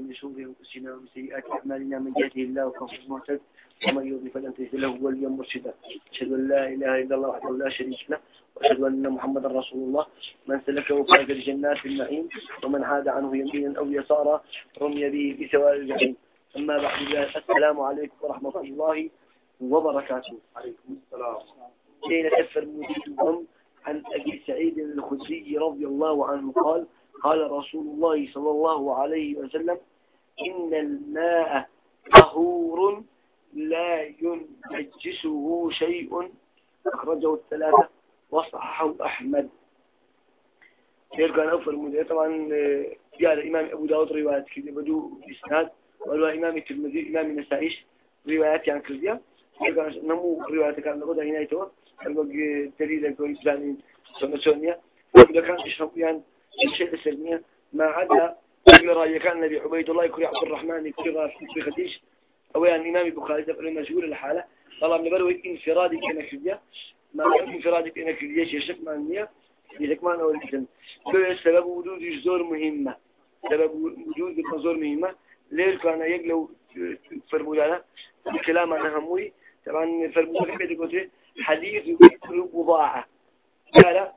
من شرور أنفسنا ومن سيئات أعمالنا من يهده الله فهو المهتد ومن يضلل فلن تجد له وليا مرشدا أشهد أن لا إله إلا الله وحده لا شريك له وأشهد أن محمدا رسول الله من سلكه فاز الجنات النعيم ومن عاد عنه يمينا أو يسارا رمي به في سواء الجحيم أما بعد السلام عليكم ورحمة الله وبركاته عليكم السلام حين سفر مجيدهم عن أبي سعيد الخدري رضي الله عنه قال قال رسول الله صلى الله عليه وسلم إن الماء طهور لا ينجسه شيء. أخرجه الثلاثة وصححه أحمد. كان أوفر المدير طبعا جاء الإمام أبو داود روايات كذا بدو إسناد والوا إمام الترمذي إمام النسائيش روايات عن كذا. كان نمو روايات كان نقول هنا يتوه كان دليل كويس يعني سنة سنية وإذا كان يشرب يعني شيء السلمية ما عدا رأي كان النبي عبيد الله يكري عبد الرحمن يكري في خديش أو يعني إمام البخاري تقول مشغول الحالة. طبعا نبروي انفرادي كنا كذا. ما كان انفرادي كنا كذا. شيء شك ما النية لذلك ما نقول الإنسان سبب وجود الزور مهمة. سبب وجود الزور مهمة. ليش كان يقلو فرمولانا الكلام عن هموي. طبعا فرمولانا بيدي قلت حديث بضاعة قال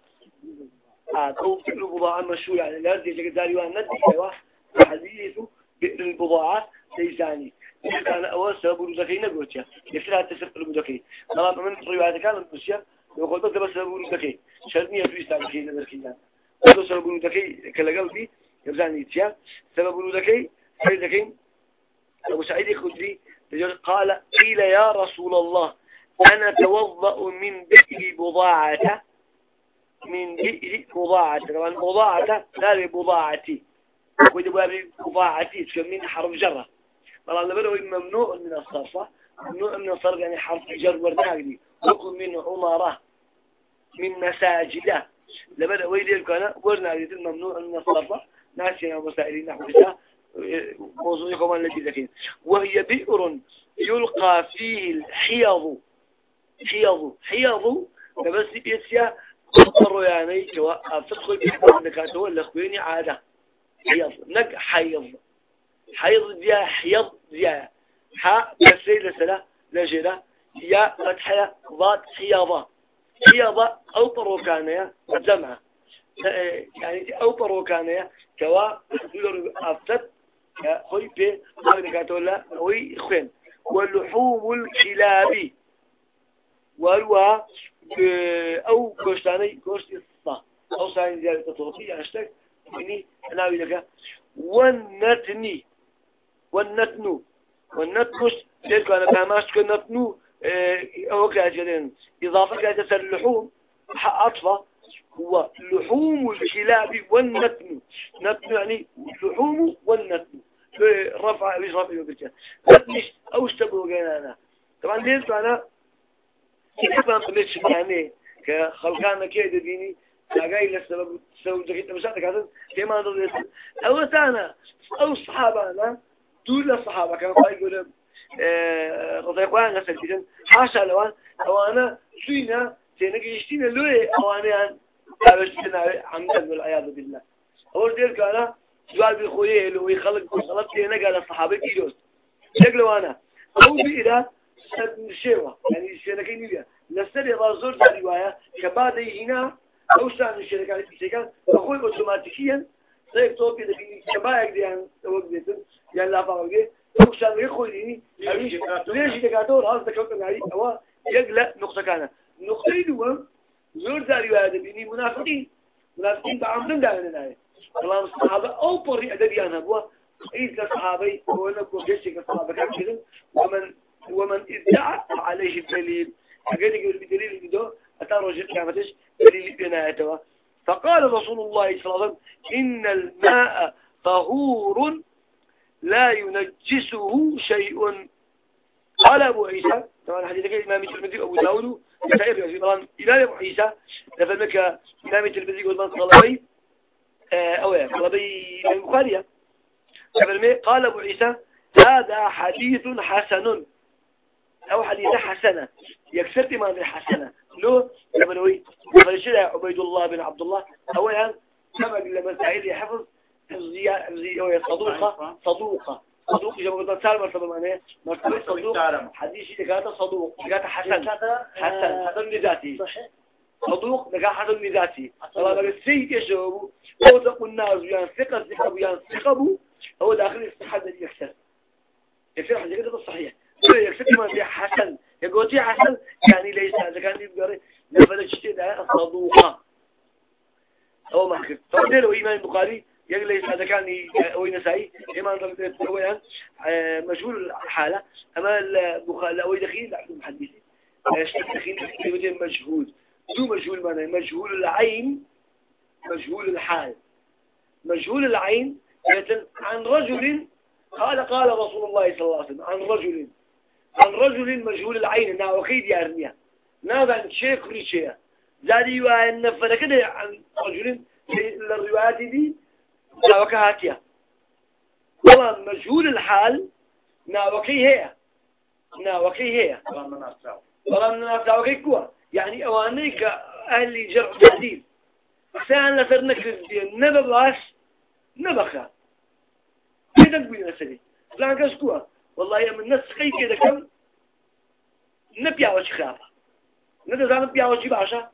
أو فكر بضاعة مشهور يعني؟ لا يرجع لك وان ندي أيوة. حديث بئر البضاعة ليساني كان أول سبب ورودكي نقولتها يفسرها التسرق المدكي طبعا من الروايات كانت مشيا يقول بس بس سبب ورودكي شرنية في استعمالكي نبركيان هذا سبب ورودكي كلا قلبي يبزعني يتيا سبب ورودكي سيدكي أبو سعيد الخدري قال قيل يا رسول الله أنا توضأ من بئر بضاعة. من بئر بضاعة طبعا بضاعة لا بضاعتي وإذا بقى بضاعتي من حرف جرة طبعا لبدأ ممنوع من الصرف ممنوع من الصرف يعني حرف جر ورناقدي وكل من عمارة من مساجدة لبدأ ويدي كان ورناقدي ممنوع من الصرف ناسينا ومسائلين نحو موضوع كمان الذي ذكين وهي بئر يلقى فيه الحيض. حيض. حيض. بس بيتيا أضطروا يعني كوا تدخل بحبه نكاته ولا خويني عادة. حيض. نك حيض. حيض ديا حيض ديا ح بسي لسلا لجلا يا فتحة ضاد حيضة حيضة أوطر كانية جمعة يعني أوطر كانية كوا دولار أفتت خوي بي نكاته ولا خوي خوين ولحوم الكلاب والوا أو كوشتاني كوشت الصا أو ساين زيادة تطوطي هاشتاج يعني ناوي لك والنتني والنتنو والنتنوش ليش أنا بهماش كنتنو؟ أو كأجلين. إضافة كاجة اللحوم. عطفة هو لحوم الكلاب والنتن نتن يعني لحوم والنتن رفع رفع يوبرجا نتنش أو اشتبهوا أنا؟ طبعا ليش أنا ما بلش يعني كخلقانا كده ديني لاقاي لسبب سبب دقيقة مشاهدك هذا كما نضل أو ثانا أو صحابة أنا دول الصحابة كانوا يقولون رضي الله غسل جدا حاشا لوان أو أنا سوينا تنقي يشتينا لوي أو أنا أبشتنا عمدا والعياذ بالله. أول دير كان بالخوية اللي هو يخلق خلط تنقى على الصحابة كيلوس. شكله سەر نشێوە ینی شوێنەکەی نیە لەسەر ێڵا زۆر جاری وایە کە بادەی هینا ئەو شان شوێنەکانی پیسەکان بەخۆی ئۆتۆماتیکیەن سەر تۆ پێ دەبینی کەبایەک دیان ئەوە بێتن یان لاپاوەگێ ئەو شانەکەی خۆینی لێژی دەکاتەوە ڕاز دەکەوتنایی ئەوە یەک لە نقطەکانە. نقطەی دووە زۆر جاری وایە دەبینی منافقی منافقین بە عامدن داێنایە بەڵام سحابە ئەو پڕی ئەدەبیان هەبووە هیچ لە سحابەی ئەوە نەکۆ گەشتێک لە سحابەکان کردن ومن ومن ادعى عليه الدليل قال يقول بدليل بدو أتى رجل كامتش دليل بنايته فقال رسول الله صلى الله عليه وسلم إن الماء طهور لا ينجسه شيء. قال أبو عيسى طبعا حديث الإمام الترمذي أبو داود سائر طبعا إمام أبو عيسى لفهمك إمام الترمذي من طلبي آه، أو طلبي البخاري قال أبو عيسى هذا حديث حسن. أو حديثة حسنة. يكسرت ما في حسنة. لو يبنوي فلشلا عبيد الله بن عبد الله. أولا كما من سعيد يحفظ صدوقة صدوقة. صدوق جاب قلنا ثالث مرتبة معناه. مرتبة صدوق. حديثي دكاتة صدوق. دكاتة حسن. حسن. حسن. لذاتي صدوق دكاتة حسن لذاتي طبعا السيد يشوفه هو تقول الناس ويان ثقة ثقة ويان ثقة هو داخل يستحد يكسر. يكسر كده صحيح. ما في حسن. يقول حسن يعني ليس هذا؟ كان يبقى نفذ شيء صدوقة. هو ما كده فقدر له إيمان البخاري يجلس هذا؟ كان هو نسائي. إما هو يعني مجهول الحالة. أما البخاري هو دخيل عند المحدثين دخيل مجهول دو مجهول معنى؟ مجهول العين مجهول الحال. مجهول العين عن رجل قال قال رسول الله صلى الله عليه وسلم عن رجل. عن رجل مجهول العين نا وكيد يارنيا نا عن كل شيء زادي وان فلكده عن رجل الروايات دي ناوكا هاتيا. والله مجهول الحال ناوكي هي. ناوكي هي. والله ناوكي كوا. يعني أوانيك أهل جرع تعديل سان لسر نكرز نبا باش نبخا كده تقول مسألة فلان كاش كوا. والله يا من نسخي كده كم؟ نبيع وش خافة ندزان نبيع وش باشا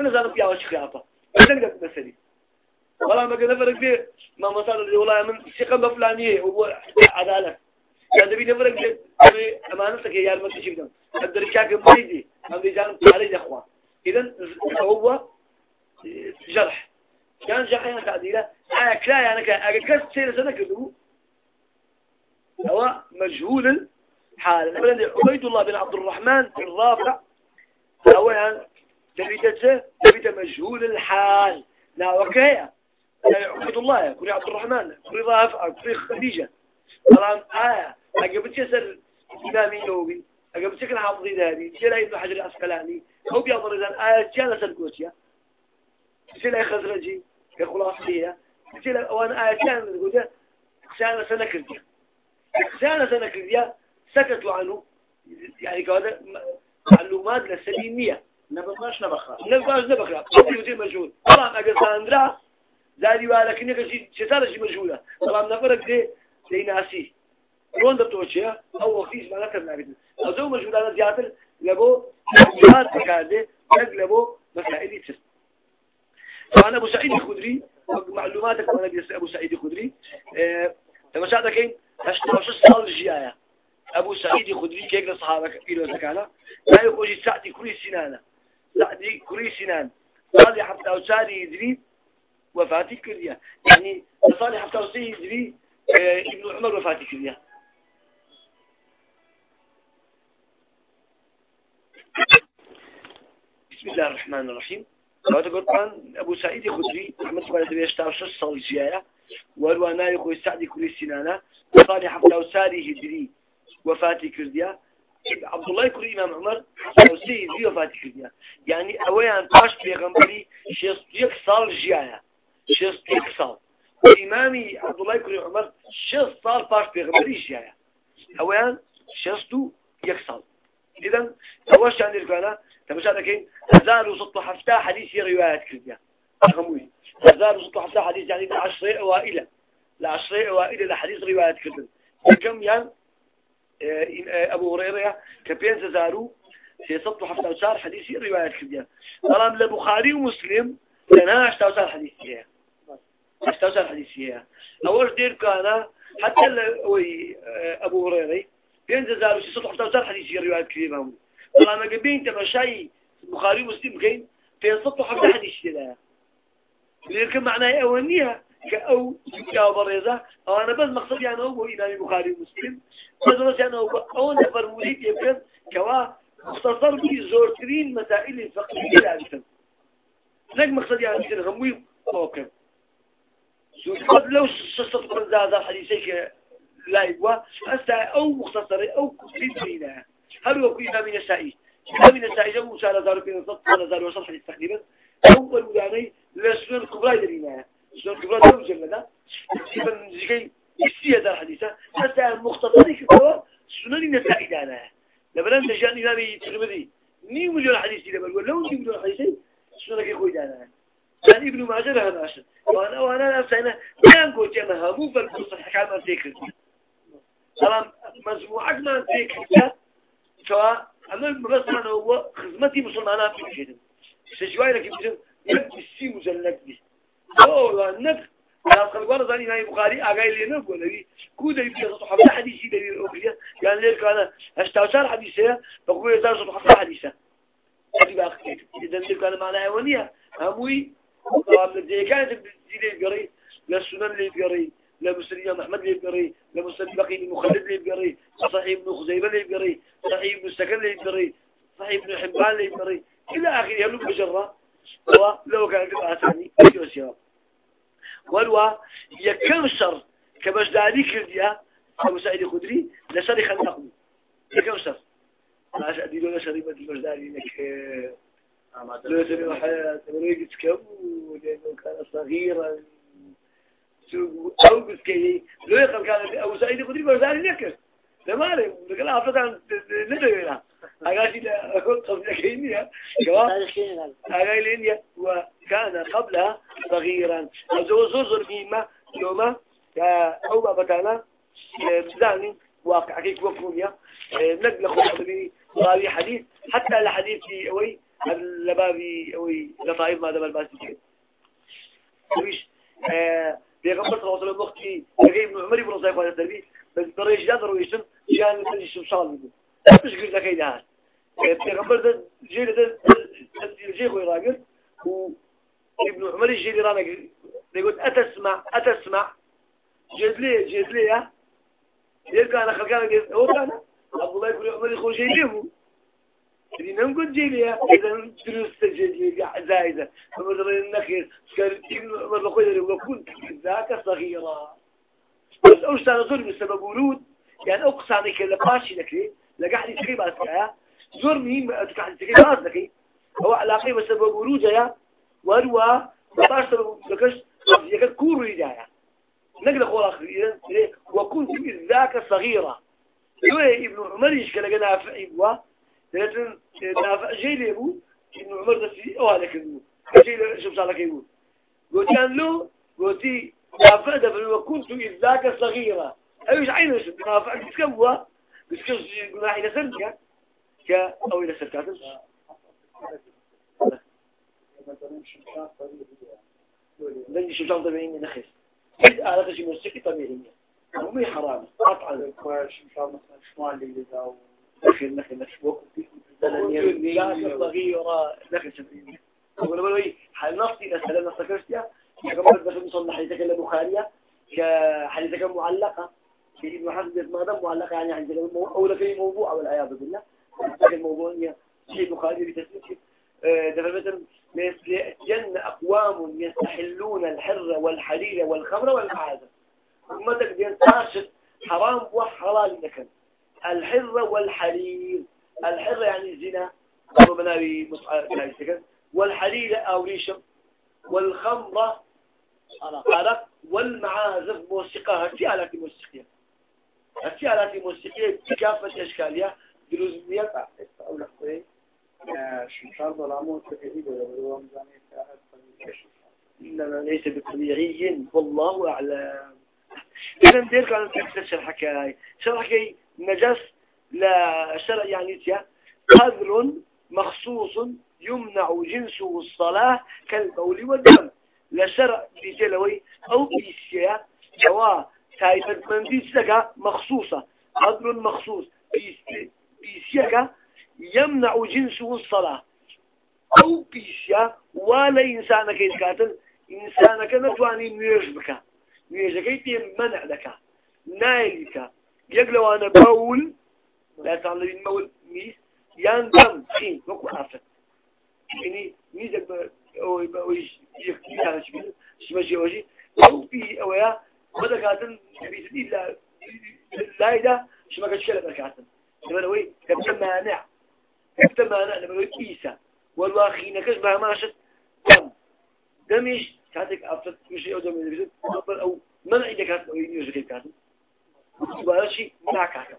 ندزان نبيع وش خافة كده تقول مسألة. والله ما دي ما والله من ثقة فلانية هو عدالة. كان تبي نفرق دي أمانتك يا ما تشوف ده. أقدر كاك مريدي هم رجال عليه يا إخوان. إذا هو جرح. كان جرح تعديله. أنا كلا يعني أكست سير سنة كذو هو مجهول الحال. مثلا عبيد الله بن عبد الرحمن الرافع هو يعني تبي تبي مجهول الحال. لا وكيه عبد الله. كوري عبد الرحمن. كوري رافع. كوري خديجة. طبعا آية أقبل تسأل إمامي نوبي أقبل تسأل حافظي ذهبي تسأل ابن حجر الأسقلاني. هو بيأمر إذن. آية تسأل سلكوتيا. تسأل خزرجي كخلاصية تسأل وأنا آية تسأل نقول خسانة سنكرديا خسانة سنكرديا سكتوا عنه يعني كهذا معلومات للسليمية نبقاش نبخها نبقاش نبخها قبل مجهول. طبعا أقل ساندرا زادي ولكن يجي شتارة شيء مجهولة طبعا نفرق ده زي ناسي. رون دبتوشيا أو وقتيش ما نكر نابد أو زو مجهولة أنا زيادة لبو جهات نق لبو مسائل يتر طبعا أبو سعيد الخدري معلوماتك بيس أبو سعيد الخدري لما شاهد كين هشتوش الصال الجياية أبو سعيد الخدري كيك لصحابة إلو زكانا لا يقول سعدي كري سنانة سعدي كري سنان لي حتى أوساري يدري وفاتي كرديا يعني صالح حتى وسي يدري آه، ابن عمر وفاتي كرديا بسم الله الرحمن الرحيم قال القرآن أبو سعيد خدري صلى الله عليه وسلم صال جيايا والوانا يخوي سعدي كل سنانا صالح حتى وساري هدري وفاتي كرديا عبد الله كل إمام عمر وسي هدري وفاتي كرديا يعني أولا باش بيغمبري شيخ صال جيايا شست سال إمامي عبد الله كريم عمر شست صال باش بيغمريش يعني أولا شستو يكسل إذا أول شيء عندي الكلام تمشى لكن هزار وسط حفتة حديث روايات كذا. أخموي هزار وسط حفتة حديث يعني لعشرة أوائل. لعشرة أوائل لحديث روايات كذا. كم يعني؟ أبو هريرة كبين زارو في سطح حفتة وشار حديث روايات كذا. طالما لبخاري ومسلم لنا عشتا حديث كذا استوسع حديثية أول دير كان حتى وي أبو هريرة بين زارو سيصل حتى وصار حديثية روايات كثيرة ما قبين تمشي بخاري مسلم كين في سطح حديثية لا لكن معناه أولنيها كأو يا بريزة أو أنا بس مقصدي أنا هو إمام بخاري ومسلم بس بس أنا هو أو نفر مريد يمكن كوا مختصر بي زورترين مسائل الفقهية لا لك مقصدي أنا مثل غموي أوكي قد لو شصت من ذا حديثيك لا يقوى أستا أو مختصر أو كثير بينها هل هو كل إمام النسائي إمام النسائي جمع موسى لزار بين صد لزار وصل حديث تقريبا أول يعني لسنن الكبرى يدرينها سنن الكبرى دو جلدة تقريبا زكي يستيه ذا الحديثة أستا مختصر كتوى سنن النسائي دانا. لبنان تجان إمام الترمذي 100 مليون حديثي لبل ولو 100 مليون حديثي سنن كي خوي دانا. يعني ابن ماجه لها ناشد وأنا وانا نفسنا ما نقول جمع همو بالقصة حكام تذكر. طبعا مجموعة ما تذكر. سواء أما مثلا هو خدمتي مسلمانات في كده سجواي لك يمكن نك السي مجلد دي أوه نك أنا أقول وأنا ثاني هاي بخاري أجاي لي نك ولا دي كودا يبي صحاب حديثي ده الأوكية يعني ليك أنا أشتغل حديثة بقول إذا صحاب حديثة. هذه بقى إذا ليك أنا معناها ونيا هموي. طبعا الذي كانت بتجي لي للسنن اللي بقري لمسلم محمد اللي بقري لمسلم بقي المخلد اللي بقري صحيح ابن خزيمة بقري صحيح السكن اللي بقري صحيح ابن حبان بقري إلى آخره يبلغ بجرة. ولو كان في أساني يوسيا والوا يكم شر كمجدالي كرديا أبو سعيد خدري لشر خلقه. يكم شر عاش أديله لشر مد المجدالي لك. لو تبي الحياة وريق تكبو لأنه كان صغيرا. بسكي لو كان سعيد لكن قبل كينيا لينيا وكان قبلها صغيرا. وزو زوزر ميمة يوما أو بابتانا بزاني. واقع كيك وكونيا نقل خطبي راوي حديث. حتى الحديث في أوي لبابي أوي لطائف ما دم الباسي ويش بيغمبر صلى الله عليه وسلم وقتي لقي عمر بن صيف هذا التربي بس دريج جاد رويشن جان من الشمشال منه مش قلت لك هيدا پیغمبر ده جيل ده جيل خوي راجل وابن عمر الجيل رانا يقول أتسمع أتسمع. جزلية جزلية يلقى أنا خلقان هو كان عبد الله يقول عمر يخرج جيليه اللي نقول جيلية إذا درست جيلية زايدة. فمثلا النخير كان ابن عمر لقوي يقول كنت ذاك صغيرة بس أوش تانا ظلم السبب ورود يعني أقصى كلا باشي لكي لقاعد يسكي باسكايا زور مهم أتكلم تكلم خلاص لكي هو علاقة بسبب ورودها وهو باش سبب لكش يكاد كور رجايا نقل قول آخر إذا وكنت ذاك صغيرة يوه ابن عمر يشكل نافع إبوا لكن نافع جيل يبو ابن عمر تسي أو هذا جيل شو بصالك يبو قلت له قلت نافع دفن وكنت إذ ذاك صغيرة أيش عينه نافع بسكبوا بسكبوا قلنا حين سرنك كا أو إلى سركات لن شمشان طبيعية نخس إذ آلة شي موسيقى طبيعية ومي حرام. قطعا. شمشان مثلا شمال اللي ذا نخل نخل نخل وقت لا صغيرة. نخل شمسية أقول له إيه حال نصي لسلام نصكرتيا كما بدأت نصنع حديثك البخارية كحديثك معلقة في ابن حزم ما دام معلقة يعني عندنا أو لك موضوع والعياذ بالله. الموضوع شيء بخاري بتسليم ده مثلا يأتين أقوام يستحلون الحر والحليل والخمر والمعازف ومثلا بينتاشت حرام وحلال لكن الحر والحليل. الحر يعني الزنا. مناوي والحليل أو ريشم والخمرة قالت والمعازف موسيقى. هاتي آلات موسيقية. هاتي آلات موسيقية. بكافة أشكالها دروز نیت أو لخوی شمشار ظلامه ولا بلوم إنما ليس بطبيعي والله أعلم. إذا ندير كان تكتب شرحك هاي. شرحك نجس لا شرع يعني تيا. قدر مخصوص يمنع جنسه الصلاة كالبول والدم. لا شرع بجلوي أو بيسيا سواء تايفت من بيسلك مخصوصة. قدر مخصوص بيسيك يمنع جنسه الصلاة. أو بيسيا ولا إنسانك يتكاتل إنسانك نتواني نيج بك يتين منع لك. نايلك. يقلو أنا بول لا تعلم المول ميس يندم خين وكو عفت يعني ميزك أو يبقى يخلي شبه شبه وجي أو بي أويا وده كاتل بيس لا لا ده شو ما كتشكل بركاتل لمنوي كبت مانع كبت مانع لمنوي كيسة والواخين كش بها ماشت دم. دمش كاتك أفتت مش أو دم أو منع إذا كانت أو ينجز كاتل يبقى شيء ما كاتل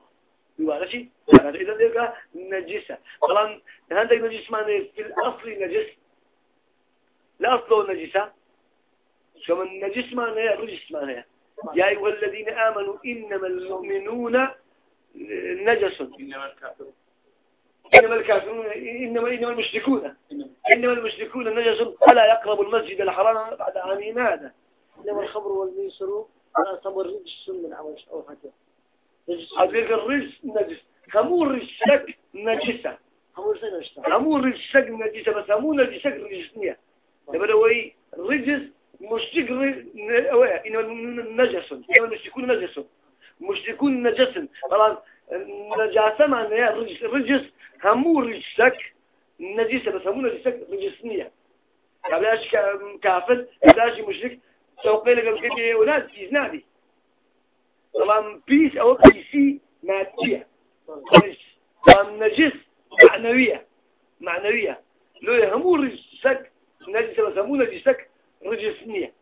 يبقى شيء إذا ذلك نجسة طبعا هذا النجس معناه في الأصل نجس لا أصله نجسة كمن نجس معناه رجس معناه يا أيها الذين آمنوا إنما المؤمنون نجس. إنما الكافرون. إنما الكافرون إنما إنما المشركون. إنما المشركون نجس. فلا يقربوا المسجد الحرام بعد عامين هذا. إنما الخمر والميسر أعتبر رجس من عمل أو حتى هذيك الرجس نجس. خمور رجسك نجسة. خمور رجسك نجسة. بس همو نجسك رجسنية تبدأ وي رجس مشرك إنما نجس. إنما المشركون نجس. مشركون نجس. طبعا نجاسة معناها رجس رجس همو رجسك نجسة بس همو نجسك رجسنية قبلاش كافر قبلاش مشرك توقينا قبل كده ولاد كيز نادي. طبعا بيس أو بيسي مادية. طبعا نجس معنوية. معنوية. لو يهمو رجسك نجسة بس همو نجسك رجسنية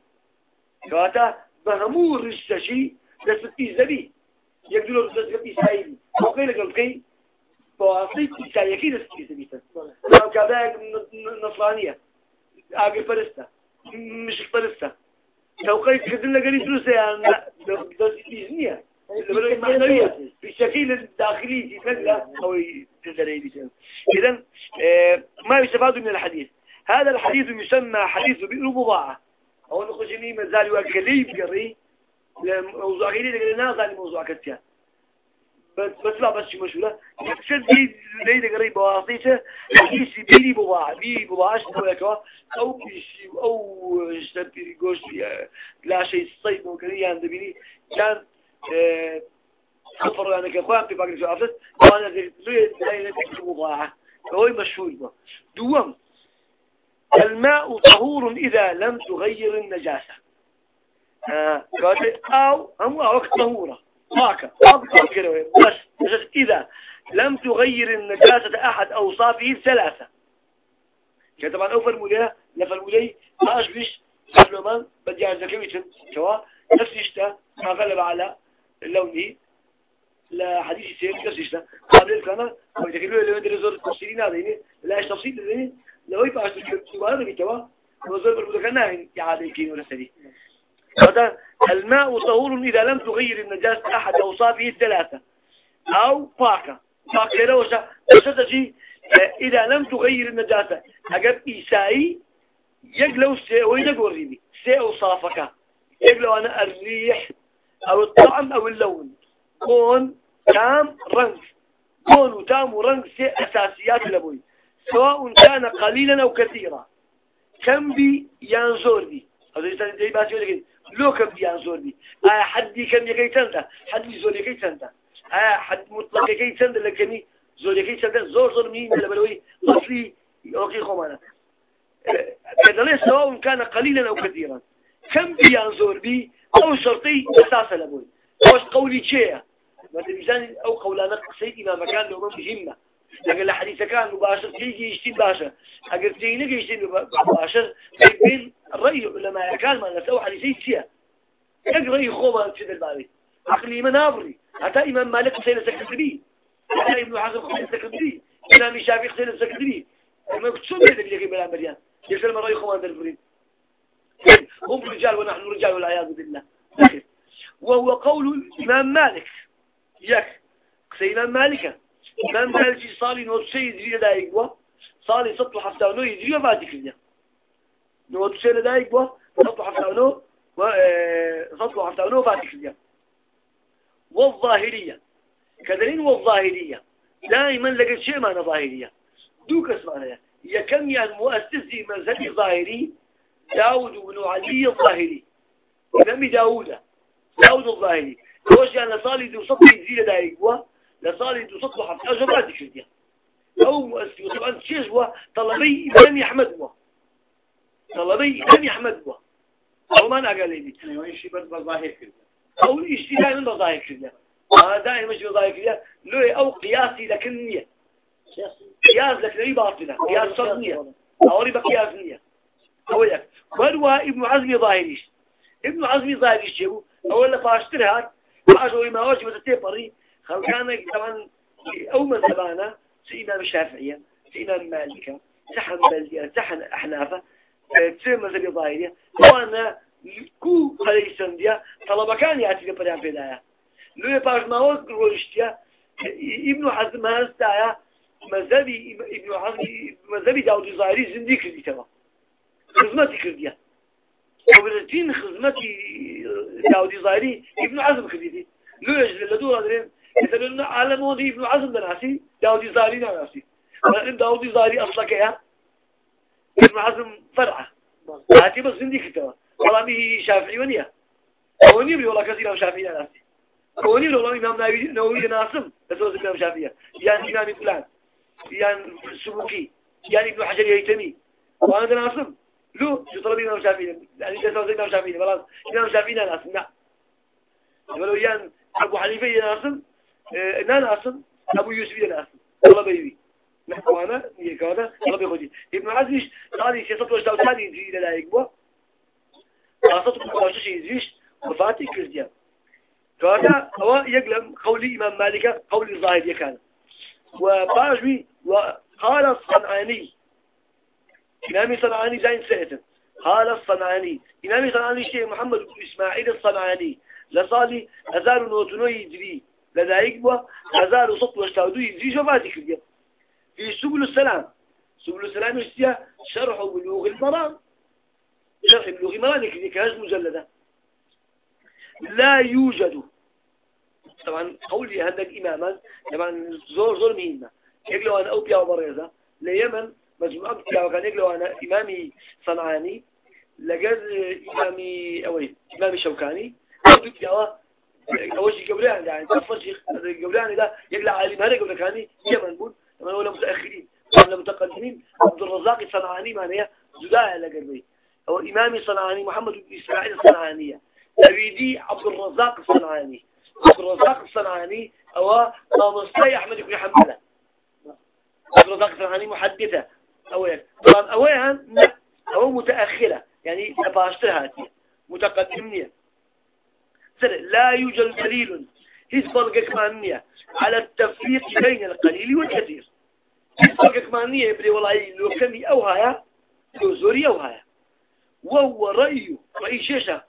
كواتا بهمو رجسشي دست إيزابي. يقدروا دست إيسايبي توقينا قبل كده بواسطة إيسايكي دست إيزابي؟ طبعا كذا نصرانية. آقل فرستا. مش فرستا. توقيت كدلنا قريب فلوسه يعني إذنية بالشكل الداخلي نقلة أو تدري إذا آه، ما يستفاد من الحديث. هذا الحديث يسمى حديث بئر بضاعة أو نخرج إني مازال وكليب قري موضوع غيري لقد موضوع كتير بس بس مشهورة يكسر دي ليلة قريبة واسطة يسي بيني بضاعة بي بضاعة شنو كوا أو بيشي أو اشتري جوش لا شيء صيد ممكن يعني بيني كان سفر يعني كأخوان في باقي شو أفلس وأنا ليلة بضاعة. فهو مشهور به دوام الماء طهور إذا لم تغير النجاسة. آه أو هم وقت طهورة. هاك بس بس إذا لم تغير النجاسة أحد أوصافه الثلاثة طبعا أوفر موليه لفر موليه ما أشبش قبل بدي أعزك كويتن سوا نفس إشتا ما غلب على لونه. لا حديث سير نفس إشتا قبل الكلام كانوا لو يدري زور التفصيلين هذا يعني لا إيش تفصيل ذي لو يبقى سؤال ذي توا وزور بالمدكنا يعني كين ولا سدي هذا الماء طهور إذا لم تغير النجاسة أحد أوصافه الثلاثة. أو باكة باكة روشة وستجي إذا لم تغير النجاسة. أجب إيسائي يقلو وين قريبي سي أوصافك. يقلو أنا الريح أو الطعم أو اللون. كون تام رنج. كون وتام ورنج سي أساسيات لبوي. سواء كان قليلا أو كثيرا. كم بي ينزور بي هذا يستطيع باسي ولكن لو كم ديان زور بي آه حدي كم يكي تنتا؟ حدي زور يكي تنتا. آه حد مطلق يكي تنتا لكني زور يكي تنتا. زور زور مين؟ لبلوي أصلي يوكي خمانا كذلك سواء كان قليلا أو كثيرا. كم ديان زور بي أو شرطي أساسا لبوي. وش قولي شيء مثل مثلا أو قولانا قصي إمام كان لو مهمة. لكن الحديث كان مباشر تيجي يشتين باشا أقر تيجي يشتين مباشر بين الرأي علماء كان ما نسأو حديثي سيا يقرأي خوما تشد الباري عقلي منابري حتى إمام مالك سينا سكتبي حتى ابن حزم سينا سكتبي إمام الشافعي سينا سكتبي ما كتشون بيدك لكي بلا مريان يسلم الرأي خوما عند الفرين هم رجال ونحن رجال والعياذ بالله. وهو قول الإمام مالك. ياك سيدنا مالك. إمام مالك صالي نوت سيد ريا دايقوا صالي سطل حتى نو يدري وما ذكرنا نوت سيد دايقوا سطل حتى نو سطل حتى نو ما ذكرنا والظاهرية. كذلين والظاهرية. دائما لقد شيء معنى ظاهرية. دوك اسمعنا يكم يعني مؤسسي مذهبي ظاهري داود بن علي الظاهري. إمام داود. داود الظاهري. وش يعني صالي دو سطل يزيل دايقوا لصالي تصدق حتى أجبات كرديا أو مؤسسي وطبعا شيء هو طلبي إمام أحمد هو. طلبي إمام أحمد هو. أو ما نقال لي. يعني وين شيء بس بظاهر أو دائما بظاهر كرديا دائما مش بظاهر كرديا لو أو قياسي لكن نية قياس لكن أي باطلة قياس صد نية. أو ربا قياس نية. هو يك بلوا ابن عزمي ظاهريش ابن عزمي ظاهريش جيبو أولا فاشترهات عاشوا ما واجب تتبري. خلقانا طبعا أو مذهبانا سئنا الشافعية سئنا المالكة سحن بلدية سحن أحنافة تسير مذهبي ظاهرية وأنا كو قليسنديا طلبة كان يأتي لبريان بداية لو يباش ما وقت روشتيا ابن حزم هستايا مذهبي ابن حزم مذهبي داود ظاهري زندي كردي تمام خدمتي كرديا وبرتين خدمتي داود ظاهري ابن حزم كردي. لو يجل لدور أدرين يقولون على مودي ابن حزم بناسي داود ظاهري ناسي. ولكن داود ظاهري أصلك يا ابن حزم فرعه هاتي بس زندي كتاب كلامي شافعي ونيا. وني بلي والله كثير شافعي ناسي. وني بلي والله إمام نووي نووي ناسم. بس هو إمام شافعي. يعني إمام فلان. يعني سبوكي يعني ابن حجر يهتمي وأنا ناسم. لو شو طلب إمام شافعي. يعني جالس إمام شافعي. خلاص إمام شافعي ناسم لا ولو يعني أبو حنيفة ناسم. نا ناسم أبو يوسف ناسم والله بيبي نحن أنا يكانا الله بيخدي ابن عزيز هذه سياسة وجدوا ثاني جديدة لا خاصة بقاش شيء زيش وفاتي كرديان كذا هو يقلم قولي إمام مالك قولي ظاهر يكان وباجوي وقال الصنعاني. إمام صنعاني زين سنة قال الصنعاني. إمام صنعاني شيخ محمد بن إسماعيل الصنعاني. لصالي أزال نوتنو يجري. لذلك بوا أزال صوت واشتاودو يجري شوفاتي كرديان في سبل السلام. سبل السلام يشتيا شرح بلوغ المرام. شرح بلوغ المرام يكذي كهز مجلدة. لا يوجد. طبعا قولي هذا إماما؟ طبعا زور زور مهمة. يقلوا أنا أوبيا وبريزة ليمن مجموعة بيا وكان يقلوا أنا إمامي صنعاني. لقد إمامي أوي إمامي شوكاني. أو بيا أول شيء قبلان يعني تفرش قبلان ده يقلع عالم هذا قبل كاني يمن بود من ولا متأخرين. ولا متقدمين عبد الرزاق الصنعاني معناه زداء لقلبي هو إمامي صنعاني محمد بن إسماعيل الصنعانية أبيدي عبد الرزاق الصنعاني. عبد الرزاق الصنعاني هو نامستي أحمد بن حنبلة. عبد الرزاق الصنعاني محدثة. أولا طبعا أولا هو متأخرة. يعني نباشتها متقدمية لا يوجد دليل. هیچ بەڵگەکمان على التفريق بين القليل والكثير. هیچ بەڵگەکمان نییە برێ وڵایی لۆکەمی ئەو هەیە لۆ زۆری ئەو هەیە وهو رأي رأي شيشة.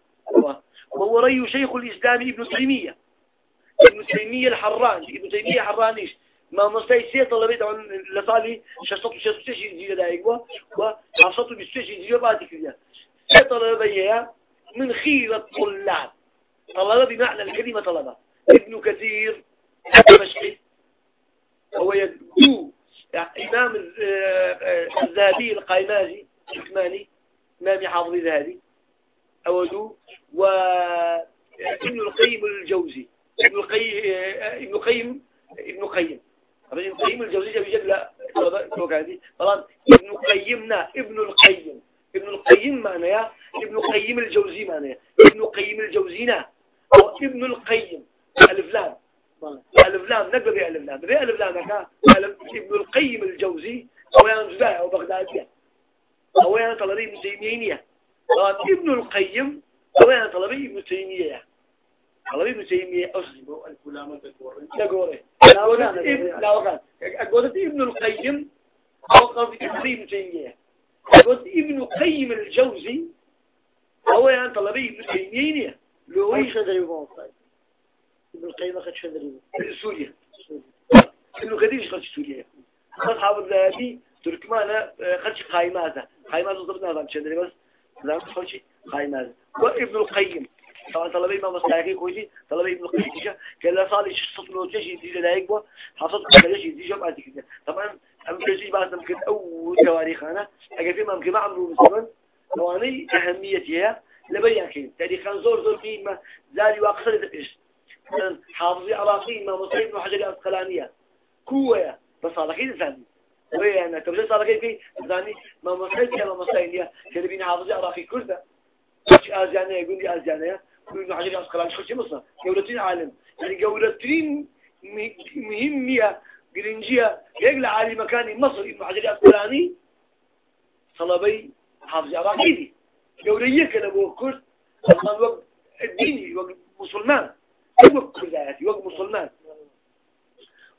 وهو رأي شيخ الإسلام ابن تيمية. ابن تيمية الحراني ابن تيمية حرانيش. ما مستوي سير طلبي طبعا لصالي شصت وشصت شيء جديد دايق. و وحصت بشيء جديد بعد كذا سير طلبي من خير الطلاب. طلبة بمعنى الكلمة طلبة. ابن كثير الدمشقي هو يدعو إمام الذهبي القيمازي الكماني إمام حافظ الذهبي. أودو وابن القيم الجوزي. ابن القيم ابن القيم ابن القيم ابن القيم الجوزي جاب لا هذه طبعا ابن القيمنا ابن القيم. ابن القيم معناه ابن القيم الجوزي معناه ابن القيم الجوزينا ابن القيم. ألف لام. ألف لام نقل بألف لام. بألف لام ابن القيم الجوزي. أو يعني جداء أو بغدادية. أو يعني طلبي ابن تيمية. ابن القيم. يعني طلبي ابن تيمية. طلبي ابن تيمية. أصلي الكلامة تقول لا قولي لا وكان لا وكان أقول ابن القيم. قصدي ابن تيمية. أقول ابن القيم الجوزي. هو طلبي ابن تيمية. إيش هذا يبغى ابن القيم أخذ شو دريبه سوريا. ابن كثير خد سوريا؟ أصحاب الذهبي تركمان خدش قايمازة قايمازة ضبطنا هذا مش دري بس. لا خدش قايمازة وابن القيم. طبعا طلبي ما مستعجي كويسي. طلبي ابن القيم كذا كلا صار شخص لو تجي يدي لا يقوى حصل كلا شيء يدي جاب كذا طبعا أم كذي بعد ممكن أول تواريخ أنا. أجي في ممكن ما عمرو مثلا ثواني أهميتها لبيان كين تاريخ زور زور ما زاري وأقصد إيش حافظي عراقي ما مصري ابن حجر بس هذا كيد ثاني ويا أنا تبجد صار كيف ثاني ما مصري كما مصري كلبين حافظي عراقي كردة مش آزيانية يقول لي آزيانية. يقول ابن حجر الأسقلاني خش مصر. جولتين عالم. يعني جولتين مهمة جرينجية يقلع على مكان مصر. ابن حجر الأسقلاني. صلبي حافظي عراقي. جولية كده بو كرد وقت الديني وقت مسلمان. وقت كرداتي وقت مسلمان.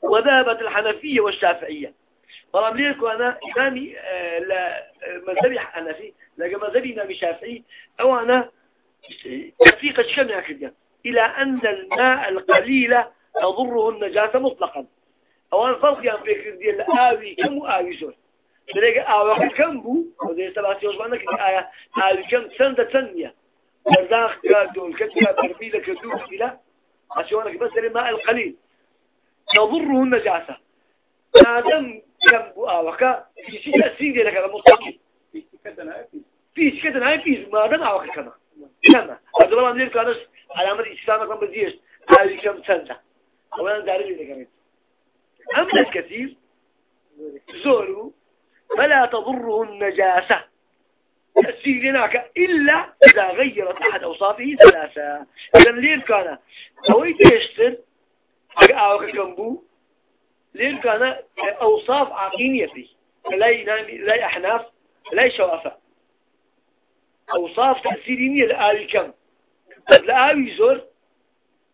وذهبت الحنفية والشافعية. طبعا ليكو أنا إمامي آه، مذهبي حنفي لقى مذهب إمام الشافعي أو أنا تفريق كم يأكد إلى أن الماء القليل تضره النجاسة مطلقا. أو أن فرق يعني فكر ديال آوي كم وآوي زور لقى آوي كم بو وزي سبعة يوزبانك آية آوي كم سند تنمية ورداخ كادول كتك تربيلة كدوك بلا أشوانك بس الماء القليل تضره النجاسة دام كم بو آوي في شيء تأثير لك هذا مطلقي في شكتنا هاي في ما دام آوي كما كما هذا والله منين كانش علامة إسلامك من بديش آوي كم سنة أولا داري لك أما الكثير زوروا فلا تضره النجاسة. تأثير هناك إلا إذا غيرت أحد أوصافه ثلاثة. إذا لين كان أويت يشتر أو كمبو. لين كان أوصاف عقيمية فيه. لا لا أحناف لا شوافة أوصاف تأثيرية لآل كم لآل زور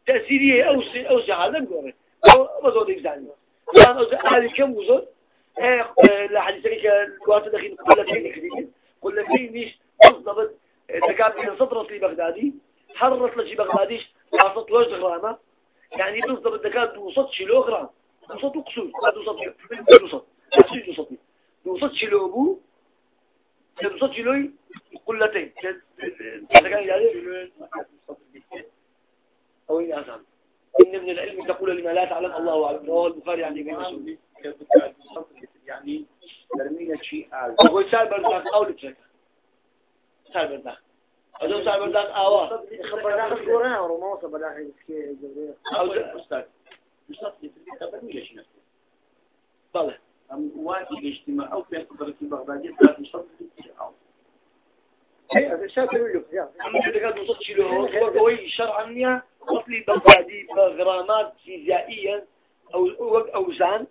تأثيرية أوسع أوسع هذا نقول. أو بزود إجزاني هذه كم وزن لحديثك الوقت دخيل قلتين كذي قلتين مش بالضبط تكاد من صدرت لي بغدادي حررت لشي بغداديش وصلت وجه غرامة. يعني بالضبط تكاد وصلت شيلو غرام وصلت وقصور وصلت وصلت وصلت وصلت وصلت شيلو أبو وصلت شيلو قلتين تكاد يعني أو إني أزعم إن من العلم تقول لما لا تعلم الله أعلم. رواه البخاري عن ابن مسعود. يعني ترمينا شيء هو سال برداك أو لبسك سال برداك أدو برداك آوا. خبر داخل قرانا وما وصل داخل كي جبريل أو أستاذ يصلي في ترمينا شيء بله. أم واجب الاجتماع أو في خبرة البغدادية ثلاث مصطلح أو هي شاكر له يا كان وصلت شيء له هو قوي شرعا أصلي بغدادي غرامات فيزيائيا أو أوزان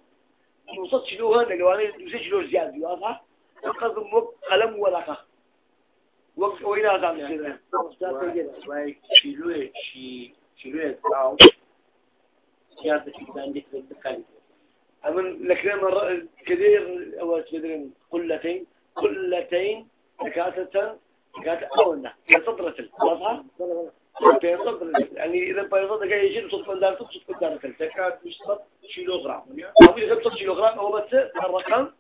وصلت شلوها لقواني دوسي شلو زيادة؟ واضحة القصد وقت قلم ورقة وقت وين هذا؟ عم شيلوه شي شيلوه أو زيادة في عندك بالدخل أمن مرة كثير أو تدرين قلتين. قلتين دكاتة دكاتة أولنا صدرة واضحة يعني إذا بيصدر جاي يجي صدق دار صدق دار تكاد مشتط كيلوغرام. أو إذا بتصل كيلوغرام أو بس الرقم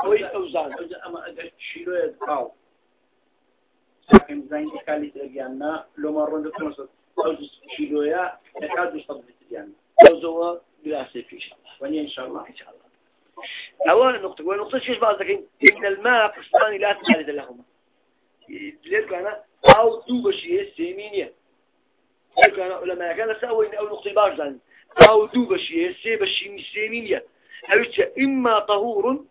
كويس أوزان أما أجل شيلو يدقاو لكن زين كالي ترجعنا لو مرة نتمسك أو شيلو يا تكاد مشتط يعني أو زوا بلا سيف إن شاء الله. وني إن شاء الله. إن شاء الله. أول نقطة والنقطة شيء بعض لكن إن الماء قسمان لا ثالث لهما. لذلك أنا أو دوب شيء سيمينية أنا علماء كان سأوين أو نقطة باش أو دوب شيء سيب شيء سيمينية أو إما طهور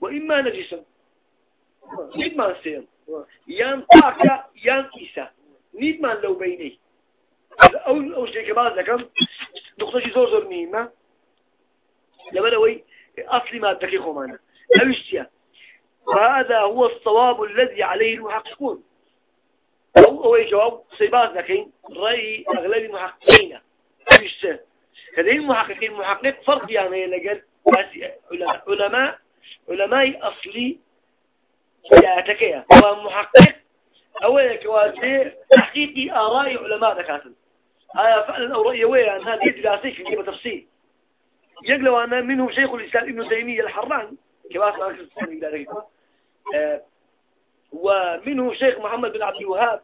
وإما نجسا نيد ما سيم يان طاكا يان إيسا نيد ما لو بيني أو أو شيء كبار لكم نقطة شيء زور زور مهمة لما لوي أصلي ما تكيخو معنا أو اشتيا وهذا هو الصواب الذي عليه المحققون أو هو جواب صيبات لكن رأي أغلب المحققين. مش هذين المحققين محقق فرق يعني لقد علماء علماء أصلي ياتكيا ومحقق أولا كواسي تحقيقي آراء علماء دكاتل هذا فعلا أو رأي ويا أن هذه دراسة كتابة تفصيل. يقلوا أنا منهم شيخ الإسلام ابن تيمية الحران كما أسمع ومنه شيخ محمد بن عبد الوهاب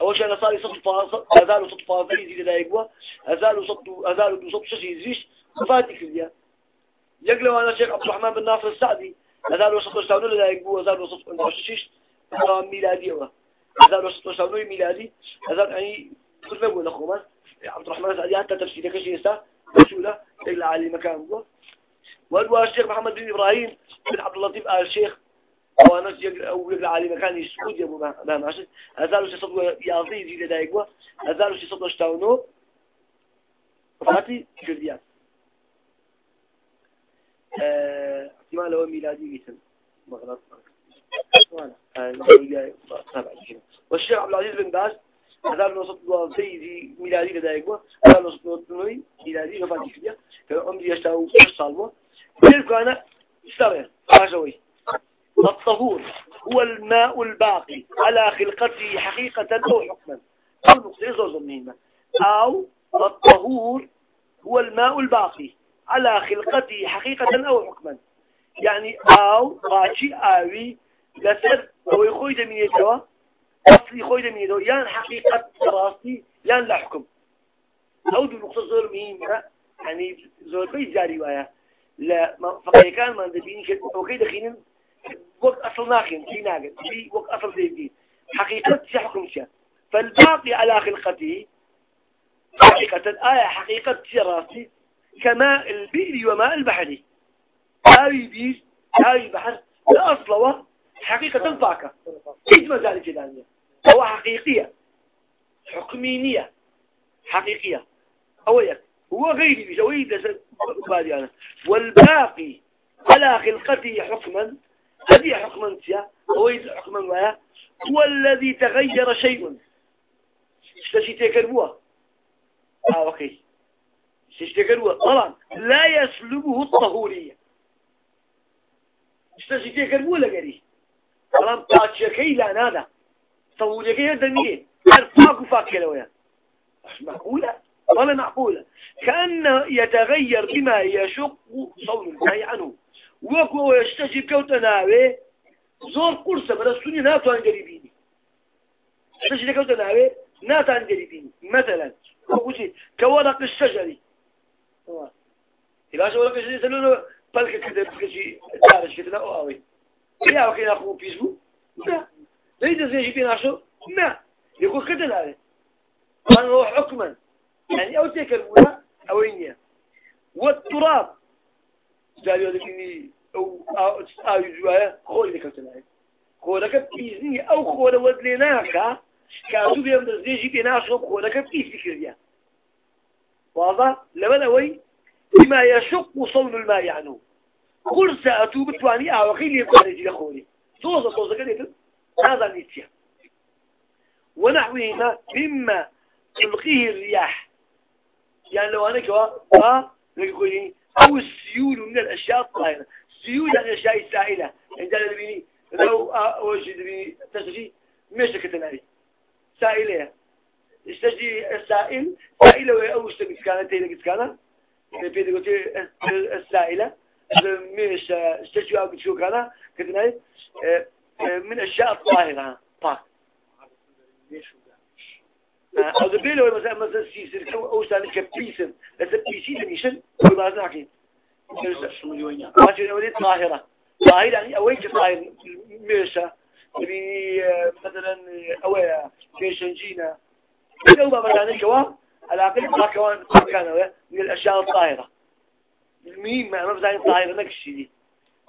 أول شيء أنا صار يصط أزال صط فاضي يزيد لا يقوى أزال صط أزال صط شيء يزيش فاتك كذي يقلوا أنا شيخ عبد الرحمن بن ناصر السعدي أزال صط شاونو لا يقوى أزال صط شيش ميلادي هو. أزال صط شاونو ميلادي أزال يعني كل ما يقول أخوه عبد الرحمن السعدي حتى تفسيره كشيء يسا رسوله إلا على مكان هو. الشيخ محمد بن إبراهيم بن عبد اللطيف آل الشيخ أو أنا أو يقرأ على مكان يسود يا أبو ما ماشي هزارو شي صدق يعطي يجي دايقوا هزارو شي صدق اشتاونو فاتي كرديان احتمال هو ميلادي جيتن مغلط والشيخ عبد العزيز بن باز هزار نصط دوازدي ميلادي لدايقوا هزار نصط دوازدي ميلادي وفاتي كرديان كان عمري يشتاو صالبو تلك أنا استمر عاشوي الطهور هو الماء الباقي على خلقته حقيقة أو حكما. أو نقطة زوج أو الطهور هو الماء الباقي على خلقته حقيقة أو حكما. يعني أو قاشي آوي لسر. أو يخوي دمينيتوا أصلي يخوي دمينيتوا يعني حقيقة راسي يعني لا حكم. أو دو نقطة زور مهمة يعني زور بي جاري وياه. لا فقيه كان ما دبيني كده. أوكي دخين وقت أصل ناخن في ناقل في وقت أصل زي حقيقة حكم شيء فالباقي على خلقته حقيقة آية حقيقة راسي. كماء البئر وماء البحر. هاي بير هاي بحر لا أصله حقيقة فاكة إيش مزال جدانية هو حقيقية. حكمينية حقيقية. يك هو غير بالي أنا. والباقي على خلقته حكما. هذه حكما سيا هو حكما ما هو الذي تغير شيء. شتى تكربوه؟ آه أوكي. شتى تكربوه؟ طبعا. لا يسلبه الطهورية. شتى تكربوه لقري طبعا تاتشكي لا نادا. طهورية دمية الفاق وفاق كلويا معقولة؟ ولا معقولة. كأنه يتغير بما يشق صون الماء عنه. وەک ئەوەیە شتەجی کەوتە ناوێ زۆر قورسە بەرە سونی ناتوان گەریبینی شتەجی دەکەوتە ناوێ ناتان گەریبینی مەتەلا وەکوچی کەوەڕق شەجەری. باش وەرەکە شەجەری سەلۆنە پەلکە کردە بکەچی دارش کردنا ئەو ئاوەی. پیاوەکەی ناخۆ پیش بوو؟ لەی دەزێژی پێ ناشۆ؟ نا یەکۆ کردە ناوێ. حکمن. يعني أو تكربونا أو إنيا والتراب جاری دەبینی ئەو ئاوی جوایە خۆی دەکەوتەلای خۆرەکە پیزنی ئەو خۆرەوەت لێ ناکە کاتوو بێم دەستێژی پێ ناشۆ خۆرەکە پیسی کردیە. واضە لەبەر ئەوەی لما يشق صون الماء عنه قرصة أتو بتواني أعوقي لي بارجي لخوري توزة توزة كده هذا نيتيا ونحوهما مما تلقيه الرياح يعني لو أنا كوا با نقولي أو السيول من الأشياء الطاهرة. السيول يعني الأشياء السائلة عندنا بيني لو أوجد بي تسجي مش كتناري سائلة. استجي السائل سائلة أو استجي كانت تيجي كانت في قلت السائلة. مش استجي أو شو كان كتناري من الأشياء الطاهرة. طاهر. أو دبيلو مثلا مثلا سيسر أو سان كبيسن بس بيسين ميشن. وما زاكين ماشي اولي طاهرة. طاهرة يعني أويك طاهر. ميشا. يعني مثلا اويا كيشنجينا لو ما مثلا كوا على الأقل ما كان كان من الأشياء الطاهرة. المهم ما مثلا طاهره نكشي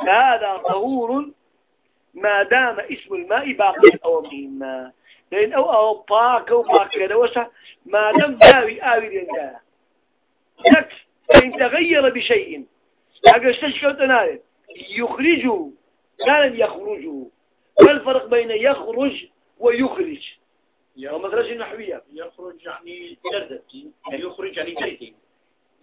هذا طهور ما دام اسم الماء باقي أو مهما لأن أو أو باك أو باك وسع ما دام داوي آوي لأن لك إن تغير بشيء أجل استشكلت أنا؟ يخرجه كان يخرجه ما الفرق بين يخرج ويخرج؟ ومدرسة النحوية يخرج يعني جردة يخرج يعني جردة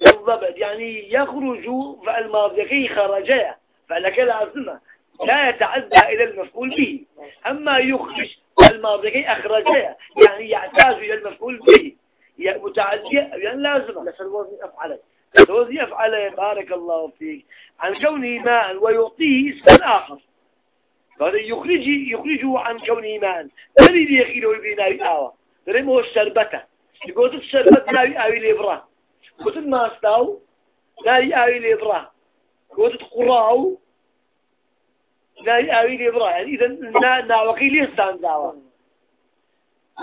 بالضبط يعني يخرج فالماضي خرجية فلك لازمة لا يتعدى إلى المفعول به. أما يخرج الماضي أخرجها يعني يحتاج إلى المفعول به. متعدية يعني لازم. مثل الوزن أفعله الوزن أفعله بارك الله فيك. عن كونه ماء ويعطيه اسما آخر. يخرج يخرجه عن كونه ماء. الذي يخيله بناء آوى. دريم هو الشربته. يقول الشربت ناوي آوي لإبراه قلت ما استاو ناوي آوي لإبراه قلت قراو. لا آوي إبراهيم إذا نا نا وكيل يستان دعوة.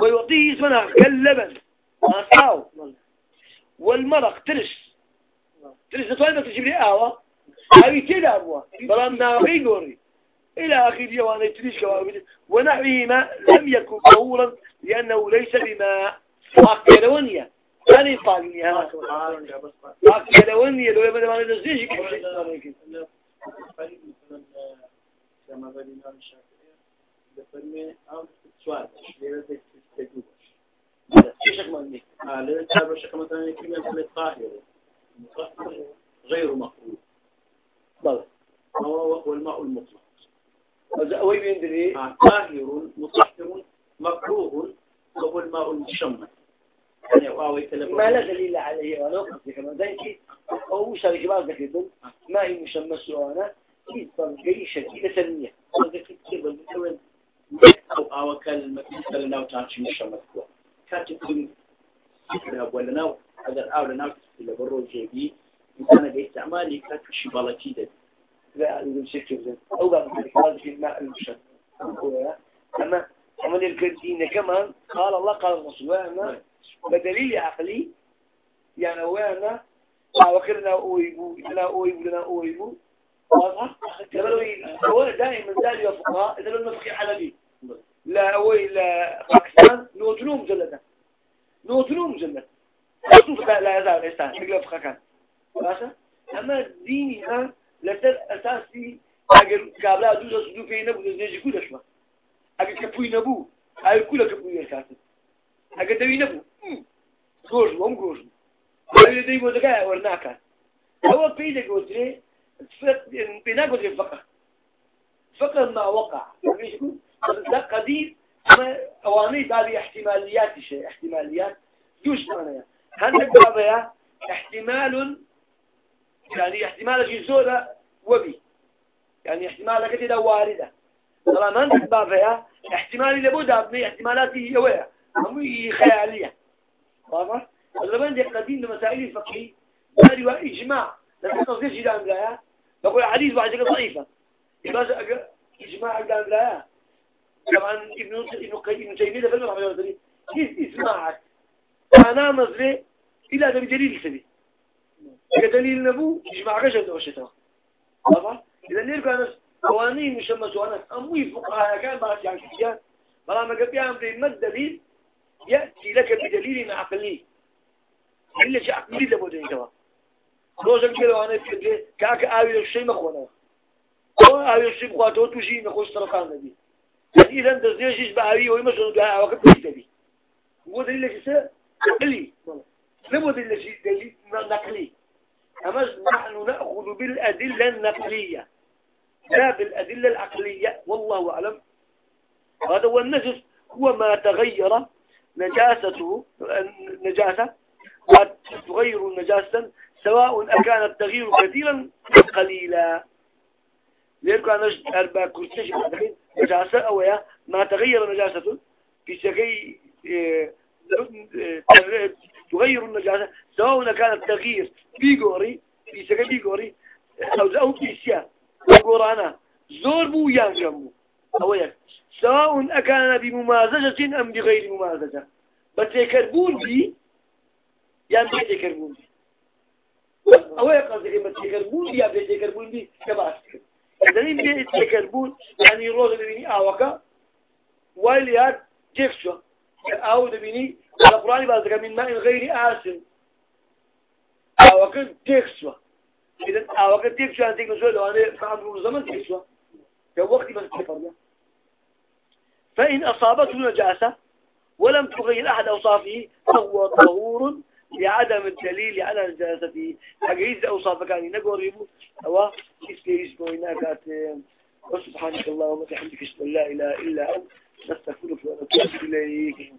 ويعطيه اسمنا كاللبن أصاو. والمرق ترش. ترش نتواني تجيب لي آوة آوي تيدا أبوه. بلان ناوي قوري. إلى آخر يوانا تريش كوابد ونحوهما لم يكن طهورا لأنه ليس بما أكلونيا كان يطالني هذا. أكلونيا لو يبدأ ما نزيجي كيف قال الإمام الشافعي بفرمي أو سؤال ليه بس شيشك مالني آه ليه تابع شك مثلا كلمة الطاهر غير مخلوق بلى هو هو الماء المطلق أوي بيندري طاهر مطهر مكروه وهو الماء المشمس ما لا دليل عليه ولا قصدي كمان ذلك أو شركة بعض ما هي مشمس وأنا كيف جاي شكل سلمية أو أو كلمة مثلا أو تعرف مشمس كوا كاتب فكرة ولا ناو هذا الأول ناو اللي برو جيبي إنسان جاي استعمالي كاتب شبالة كده لا يقول شكل أو بعض هذا في الماء المشمس أما أما الكردين كمان قال الله قال الرسول وأنا بدليل عقلي يعني وأنا وكرنا أويبو لنا أويبو لنا أويبو واضح هو دائما دائما الفقهاء إذا لم نفقي حلبي لا أوي لا باكستان نوتلو مجلدة نوتلو مجلد شوف لا يزال إستان نقل فقه كان باشا أما ديني ها لسر أساسي أجر قابلا دوزا سدو في نبو نجي كل شما أجر كبوي نبو أجر كل كبوي يركاسي أجر دوي نبو گۆژ وەم گۆژ دەی بۆ دەگای وەر ناکات ئەوە پێی دەگوترێ پێ ناگوترێ فقه ما وقع. قدير أواني بابي احتماليات شيء. احتماليات دوش معناها هندك بابها احتمال يعني احتمال جزورة وبي. يعني احتمال كده واردة. طالما هندك بابها احتمال لابد احتمالاتي هي هم خيالية. واضح الزمان دي قديم لمسائل الفقهي هذه إجماع. لكن تصدير شيء دام لا بقول حديث واحد ضعيفة. يبقى إجماع لا. طبعا ابن ابن تيمية في المرحلة الأولى كيف إجماعك؟ أنا نظري إلى ده بدليل سبي كدليل نبو إجماع غشة وشتها واضح إذا نرجع أنا قوانين مشمس وأنا أموي فقهاء كان بعد يعني كذا بلا ما قبل يعمل ما الدليل يأتي لك بدليل عقلي. إلا شيء عقلي لابد أن يتوى روزك كده وأنا يفكر كاك آوي الشيء مخوانا هو آوي الشيء مخواته وتوشي نخوش سرطان نبي إذا أنت زيشيش بآوي ويمشون بها وقت بيت نبي مو دليل شيء عقلي لابد دليل شيء دليل نقلي أما نحن نأخذ بالأدلة النقلية. لا بالأدلة العقلية. والله أعلم. هذا هو النجس. هو ما تغير نجاسته نجاسة وتغير نجاسة سواء أكان التغيير كثيرا قليلا. لذلك أنا أربع كرسيش نجاسة أو ما تغير نجاسة في شكي إيه، تغير النجاسة سواء كان التغيير بيغوري في شكي بيغوري أو أو بيسيا أنا زور بو يانجمو أو سواء أكان بممازجة أم بغير ممازجة. بتكربون بي يعني بتكربون بي أو يقصد كلمة تكربون بي أم بتكربون بي كباس إذن بتكربون يعني روز بيني آوكا واليات جفشوا أو دبيني القرآن بعد من ماء غير آسن. آوكا تكسوا إذن آوكا تكسوا أنت تكسوا لو أنا فعمرو زمن تكسوا في وقت ما تكفر فإن أصابته نجاسة ولم تغير أحد أوصافه فهو طهور لعدم الدليل على نجاسته أجهز أوصاف كان نقول يبو هو يسكيس بويناكات وسبحانك اللهم وبحمدك اشهد ان لا إله إلا أنت نستغفرك ونتوب إليك.